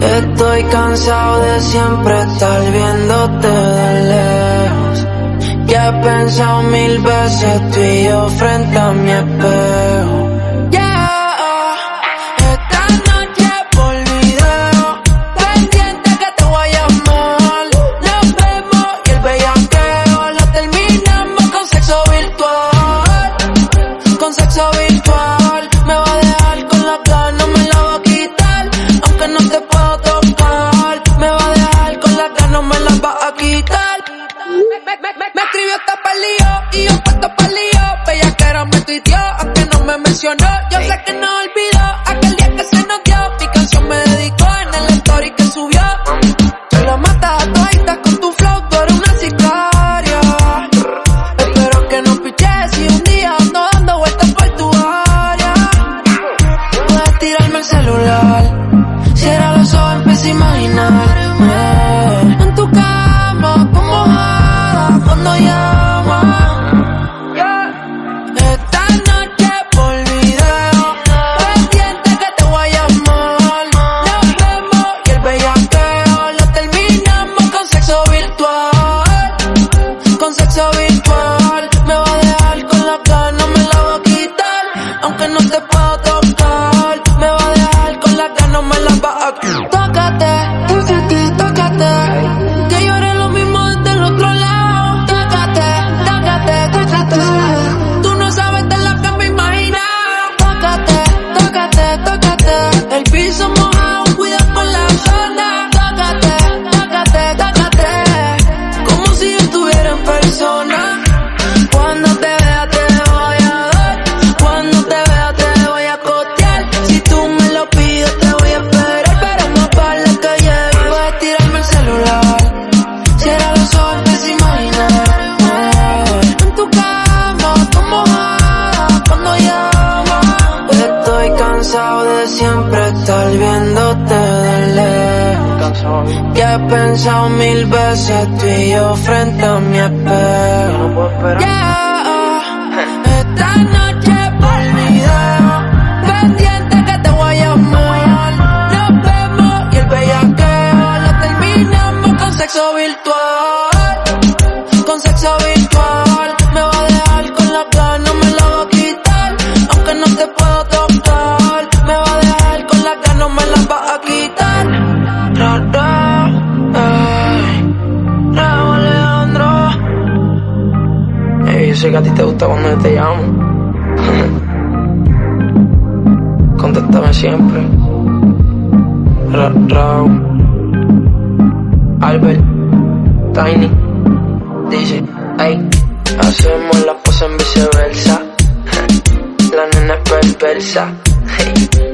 Estoy cansado de siempre estar viéndote de lejos. Ya he pensado mil veces tú y yo frente a mi espejo. Y yo puesto pa' lío. Bella que era me tuiteó, aunque no me mencionó. Yo sé que no olvidó puedo Ya he pensado mil veces tú y yo frente a mi espejo. esta noche por video, pendiente que te voy a llamar. Nos vemos y el bellaqueo lo terminamos con sexo virtual. Con sexo virtual, sé que a ti te gusta cuando yo te llamo. Contéstame siempre. Ra Albert, Tiny, dice, ay, hacemos la pose en viceversa. La nena es perversa.